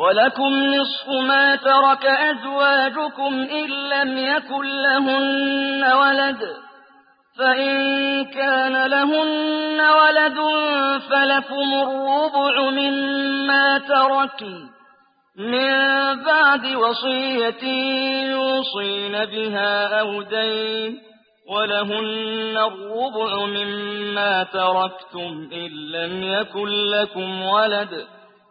ولكم نصف ما ترك أزواجكم إن لم يكن لهن ولد. فإن كان لهن ولد فلكم الربع مما تركن من بعد وصية يوصين بها أو دين ولهن الربع مما تركتم إن لم يكن لكم ولد.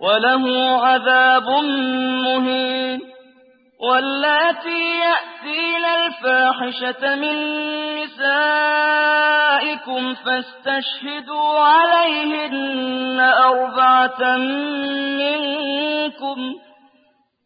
وله عذاب مهين واللاتي يأتين الفاحشة من نسائكم فاستشهدوا عليهن أربعة منكم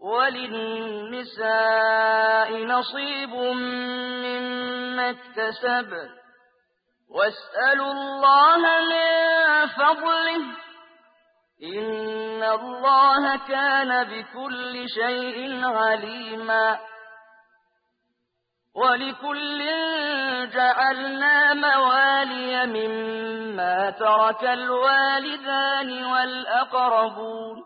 وللنساء نصيب مما اكتسب. واسألوا الله من فضله. إن الله كان بكل شيء عليما. ولكل جعلنا موالي مما ترك الوالدان والأقربون.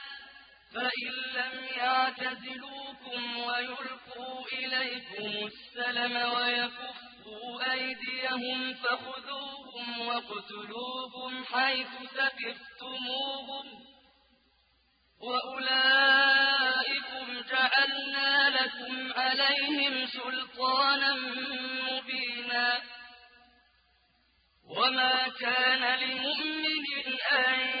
فإن لم يعتزلوكم ويلقوا إليكم السلم ويكفوا أيديهم فخذوهم خذوهم واقتلوهم حيث ثقفتموهم وأولئكم جعلنا لكم عليهم سلطانا مبينا وما كان لمؤمن أن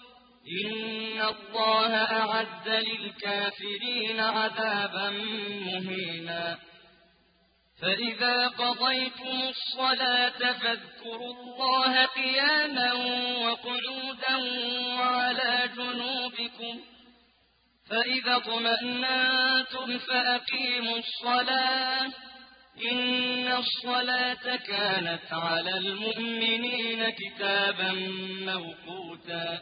إن الله أعد للكافرين عذابا مهينا. فإذا قضيتم الصلاة فاذكروا الله قياما وقعودا وعلى جنوبكم. فإذا اطمأنتم فأقيموا الصلاة. إن الصلاة كانت على المؤمنين كتابا موقوتا.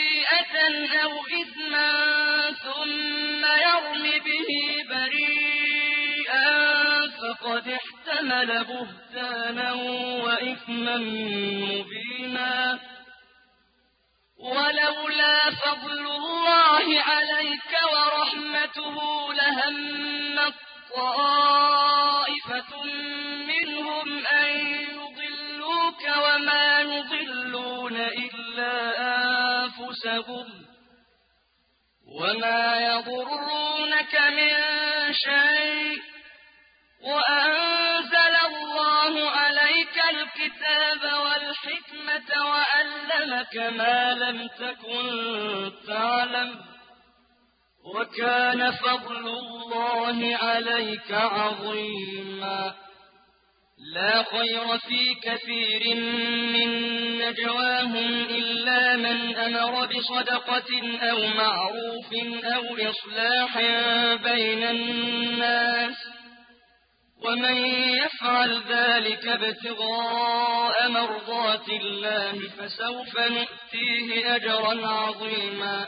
أو إثما ثم يرم به بريئا فقد احتمل بهتانا وإثما مبينا. ولولا فضل الله عليك ورحمته لهم طائفة شيء وأنزل الله عليك الكتاب والحكمة وأنزل وعلمك ما لم تكن تعلم وكان فضل الله عليك عظيما لا خير في كثير من نجواهم إلا من أمر بصدقة أو معروف أو إصلاح بين الناس ومن يفعل ذلك ابتغاء مرضات الله فسوف نؤتيه أجرا عظيما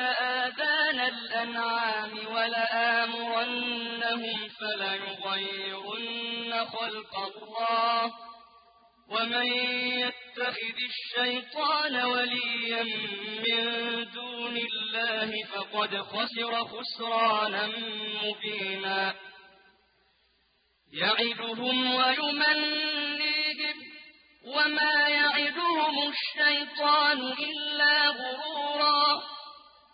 آذان الأنعام ولآمرنهم فليغيرن خلق الله ومن يتخذ الشيطان وليا من دون الله فقد خسر خسرانا مبينا. يعدهم ويمنيهم وما يعدهم الشيطان إلا غرورا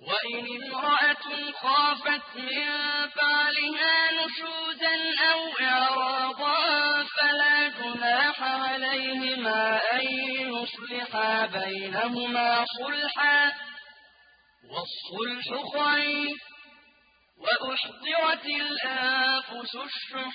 وإن امرأة خافت من بعلها نشوزا أو إعراضا فلا جناح عليهما أن يصلحا بينهما صلحا والصلح خير وأحضرت الأنفس الشح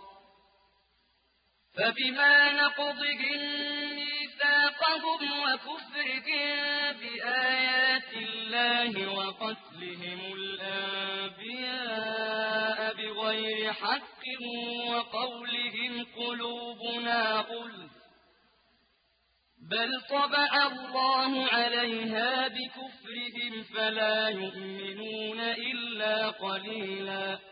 فبما نقضهم ميثاقهم وكفرهم بآيات الله وقتلهم الأنبياء بغير حق وقولهم قلوبنا قل بل طبع الله عليها بكفرهم فلا يؤمنون إلا قليلاً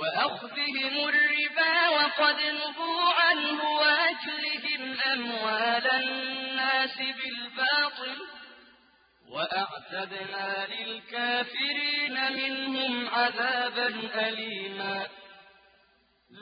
وأخذهم الربا وقد نهوا عنه وأكلهم أموال الناس بالباطل وأعتدنا للكافرين منهم عذابا أليما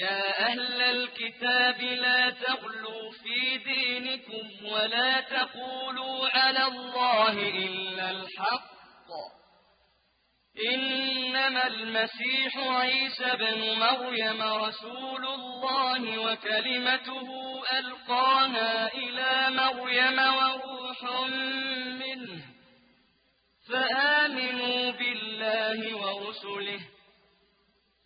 يا أهل الكتاب لا تغلوا في دينكم ولا تقولوا على الله إلا الحق إنما المسيح عيسى بن مريم رسول الله وكلمته ألقاها إلى مريم وروح منه فآمنوا بالله ورسله